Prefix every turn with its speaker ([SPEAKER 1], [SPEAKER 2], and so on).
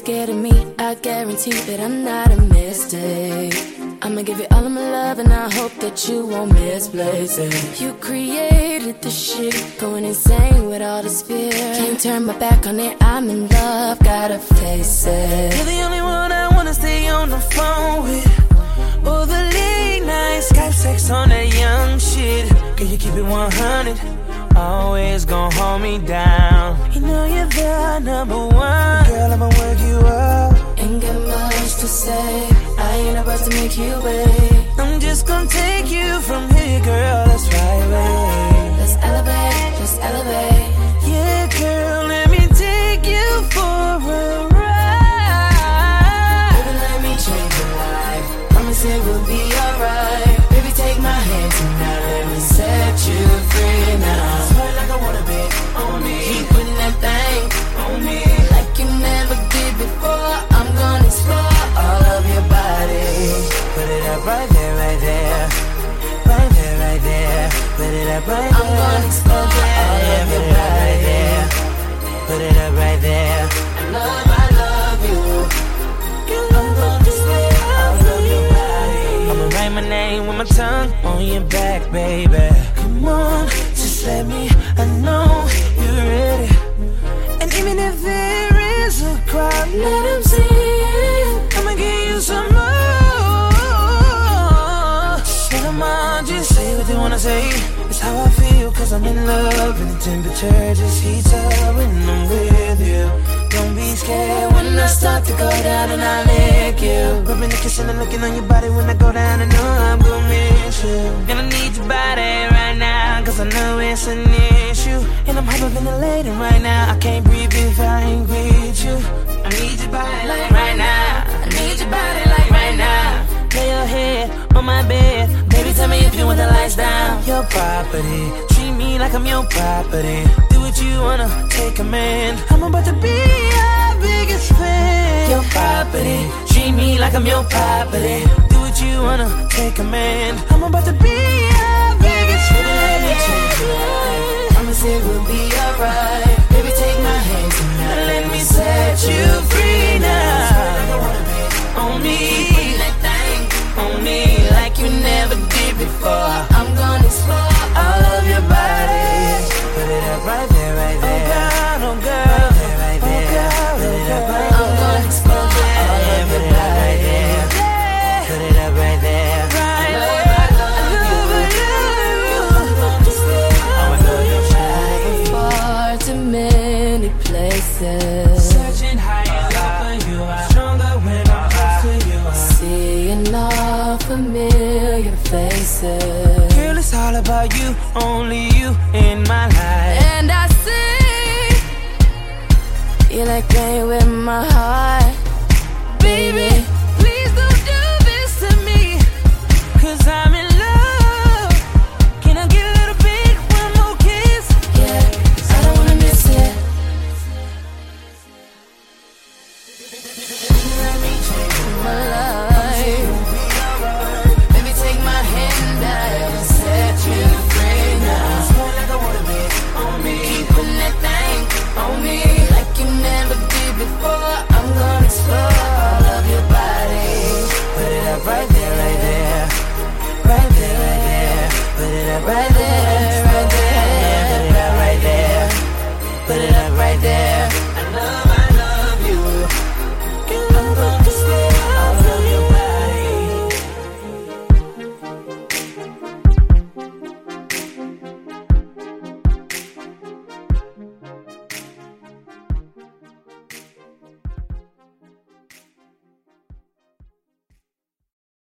[SPEAKER 1] scared of me. I guarantee that I'm not a mistake. I'ma give you all of my love and I hope that you won't misplace it. You created the shit, going insane with all this fear. Can't turn my back on it, I'm in love, gotta face it.
[SPEAKER 2] You're the only one I wanna stay on the phone with. All the late night Skype sex on that young shit. Can you keep it 100? Always gonna hold me down. You know you're the number one.
[SPEAKER 1] To say, I ain't about to make you wait.
[SPEAKER 2] I'm just gonna take you from
[SPEAKER 1] I'm gonna explore all of your body.
[SPEAKER 2] Put it up right there.
[SPEAKER 1] I love, I love you.
[SPEAKER 2] I'm gonna display all of your body. I'ma write my name with my tongue on your back, baby. Come on, just let me. I know you're ready. And even if there is a crowd, let see it. I'ma give you some more. Just say what they wanna say. How I feel, cause I'm in love. And the temperature just heats up when I'm with you. Don't be scared when I start to go down and I lick you. Rubbing and kissing and looking on your body when I go down. I know I'm gonna miss you. Gonna need your body right now, cause I know it's an issue. And I'm hyperventilating right now. I can't breathe if I ain't with you. I need your body like right now. Property. Treat me like I'm your property. Do what you wanna, take command. I'm about to be your biggest fan. Your property. Treat me like I'm your property. Do what you wanna, take command. I'm about to be your biggest fan.
[SPEAKER 1] Promise it will be alright. Familiar faces.
[SPEAKER 2] Girl, it's all about you, only you in my life.